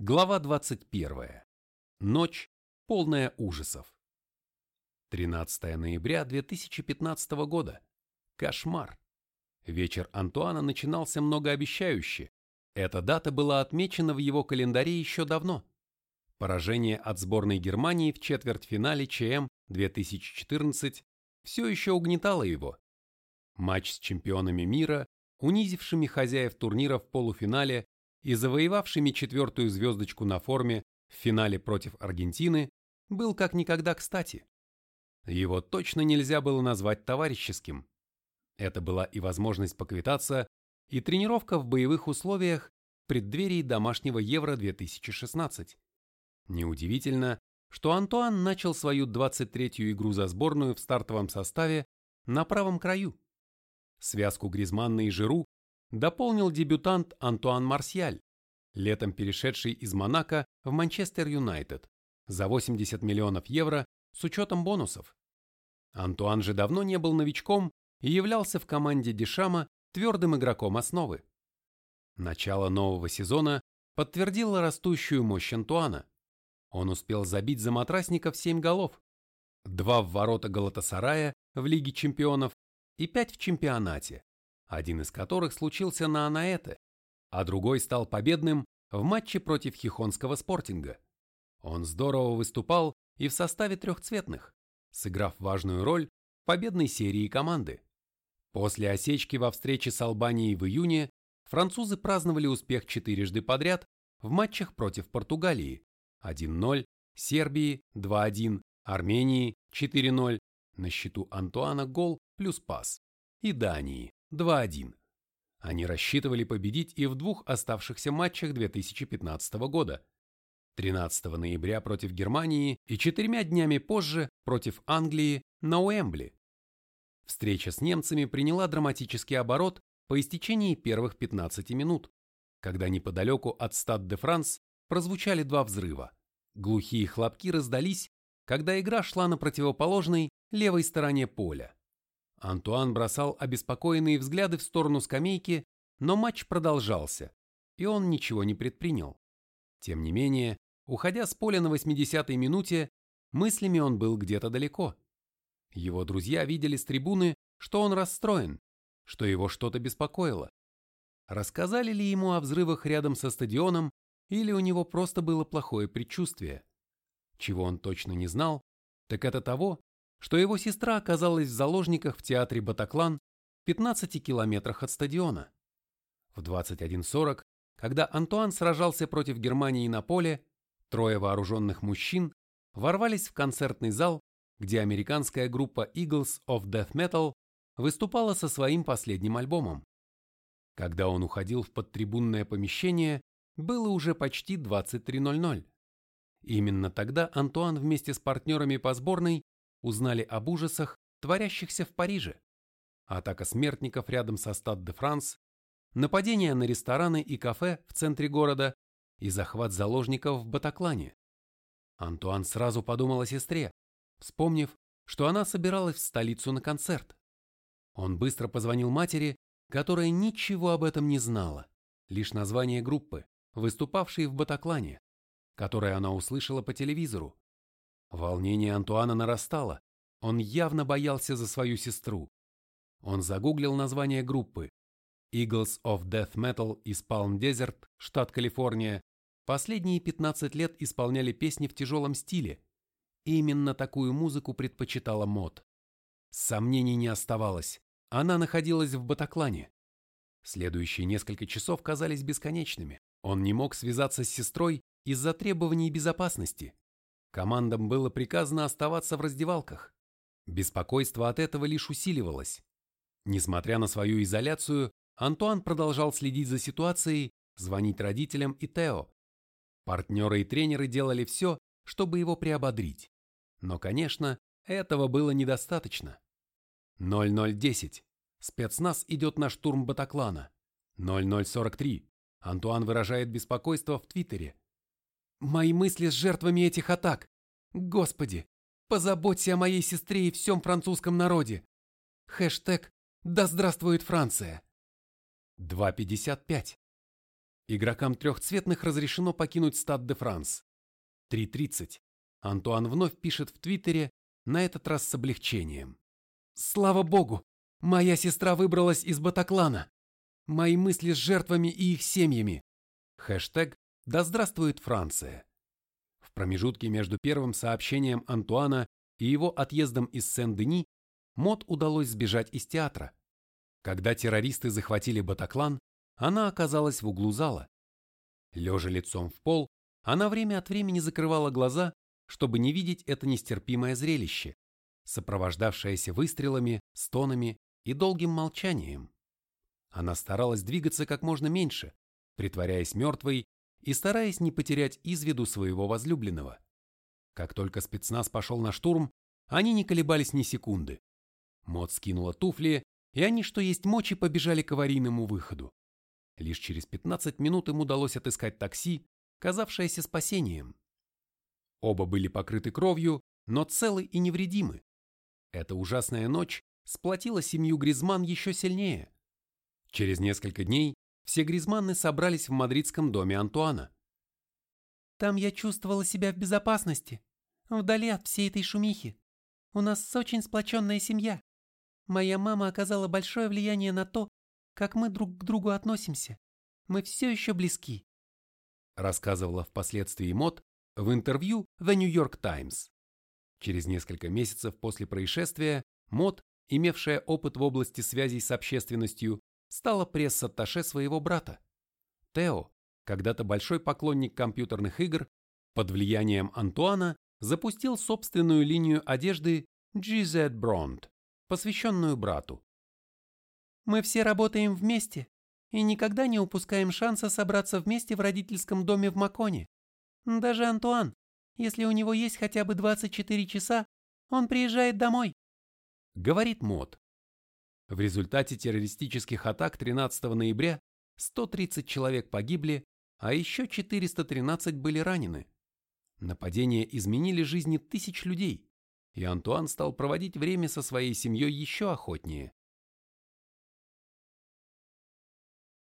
Глава 21. Ночь, полная ужасов. 13 ноября 2015 года. Кошмар. Вечер Антуана начинался многообещающе. Эта дата была отмечена в его календаре еще давно. Поражение от сборной Германии в четвертьфинале ЧМ 2014 все еще угнетало его. Матч с чемпионами мира, унизившими хозяев турнира в полуфинале и завоевавшими четвертую звездочку на форме в финале против Аргентины, был как никогда кстати. Его точно нельзя было назвать товарищеским. Это была и возможность поквитаться, и тренировка в боевых условиях в преддверии домашнего Евро-2016. Неудивительно, что Антуан начал свою 23-ю игру за сборную в стартовом составе на правом краю. Связку Гризманна и Жиру дополнил дебютант Антуан Марсиаль, летом перешедший из Монако в Манчестер Юнайтед за 80 миллионов евро с учетом бонусов. Антуан же давно не был новичком и являлся в команде Дешама твердым игроком основы. Начало нового сезона подтвердило растущую мощь Антуана. Он успел забить за матрасников 7 голов, два в ворота Галатасарая в Лиге чемпионов и 5 в чемпионате один из которых случился на Анаэте, а другой стал победным в матче против Хихонского спортинга. Он здорово выступал и в составе трехцветных, сыграв важную роль в победной серии команды. После осечки во встрече с Албанией в июне французы праздновали успех четырежды подряд в матчах против Португалии 1-0, Сербии 2-1, Армении 4-0, на счету Антуана гол плюс пас и Дании 2-1. Они рассчитывали победить и в двух оставшихся матчах 2015 года. 13 ноября против Германии и четырьмя днями позже против Англии на Уэмбли. Встреча с немцами приняла драматический оборот по истечении первых 15 минут, когда неподалеку от Стад-де-Франс прозвучали два взрыва. Глухие хлопки раздались, когда игра шла на противоположной левой стороне поля. Антуан бросал обеспокоенные взгляды в сторону скамейки, но матч продолжался, и он ничего не предпринял. Тем не менее, уходя с поля на 80-й минуте, мыслями он был где-то далеко. Его друзья видели с трибуны, что он расстроен, что его что-то беспокоило. Рассказали ли ему о взрывах рядом со стадионом, или у него просто было плохое предчувствие? Чего он точно не знал, так это того, что его сестра оказалась в заложниках в театре Батаклан в 15 километрах от стадиона. В 21.40, когда Антуан сражался против Германии на поле, трое вооруженных мужчин ворвались в концертный зал, где американская группа Eagles of Death Metal выступала со своим последним альбомом. Когда он уходил в подтрибунное помещение, было уже почти 23.00. Именно тогда Антуан вместе с партнерами по сборной узнали об ужасах, творящихся в Париже. Атака смертников рядом со Стад-де-Франс, нападение на рестораны и кафе в центре города и захват заложников в Батаклане. Антуан сразу подумал о сестре, вспомнив, что она собиралась в столицу на концерт. Он быстро позвонил матери, которая ничего об этом не знала, лишь название группы, выступавшей в Батаклане, которое она услышала по телевизору. Волнение Антуана нарастало. Он явно боялся за свою сестру. Он загуглил название группы. Eagles of Death Metal из Palm Desert, штат Калифорния, последние 15 лет исполняли песни в тяжелом стиле. Именно такую музыку предпочитала Мод. Сомнений не оставалось. Она находилась в Батаклане. Следующие несколько часов казались бесконечными. Он не мог связаться с сестрой из-за требований безопасности. Командам было приказано оставаться в раздевалках. Беспокойство от этого лишь усиливалось. Несмотря на свою изоляцию, Антуан продолжал следить за ситуацией, звонить родителям и Тео. Партнеры и тренеры делали все, чтобы его приободрить. Но, конечно, этого было недостаточно. 0010. Спецназ идет на штурм Батаклана. 0043. Антуан выражает беспокойство в Твиттере. Мои мысли с жертвами этих атак. Господи, позаботься о моей сестре и всем французском народе. Хэштег «Да здравствует Франция». 2.55. Игрокам трехцветных разрешено покинуть стад де Франс. 3.30. Антуан вновь пишет в Твиттере, на этот раз с облегчением. «Слава богу! Моя сестра выбралась из Батаклана! Мои мысли с жертвами и их семьями!» Хэштег «Да здравствует Франция!» В промежутке между первым сообщением Антуана и его отъездом из Сен-Дени Мод удалось сбежать из театра. Когда террористы захватили Батаклан, она оказалась в углу зала. Лежа лицом в пол, она время от времени закрывала глаза, чтобы не видеть это нестерпимое зрелище, сопровождавшееся выстрелами, стонами и долгим молчанием. Она старалась двигаться как можно меньше, притворяясь мертвой и стараясь не потерять из виду своего возлюбленного. Как только спецназ пошел на штурм, они не колебались ни секунды. Мод скинула туфли, и они, что есть мочи, побежали к аварийному выходу. Лишь через 15 минут им удалось отыскать такси, казавшееся спасением. Оба были покрыты кровью, но целы и невредимы. Эта ужасная ночь сплотила семью Гризман еще сильнее. Через несколько дней все Гризманны собрались в мадридском доме Антуана. «Там я чувствовала себя в безопасности, вдали от всей этой шумихи. У нас очень сплоченная семья. Моя мама оказала большое влияние на то, как мы друг к другу относимся. Мы все еще близки. Рассказывала впоследствии Мот в интервью The New York Times. Через несколько месяцев после происшествия Мот, имевшая опыт в области связей с общественностью, стала пресс-атташе своего брата. Тео, когда-то большой поклонник компьютерных игр, под влиянием Антуана запустил собственную линию одежды GZ Brond, посвященную брату. Мы все работаем вместе и никогда не упускаем шанса собраться вместе в родительском доме в Маконе. Даже Антуан, если у него есть хотя бы 24 часа, он приезжает домой. Говорит Мод. В результате террористических атак 13 ноября 130 человек погибли, а еще 413 были ранены. Нападения изменили жизни тысяч людей, и Антуан стал проводить время со своей семьей еще охотнее.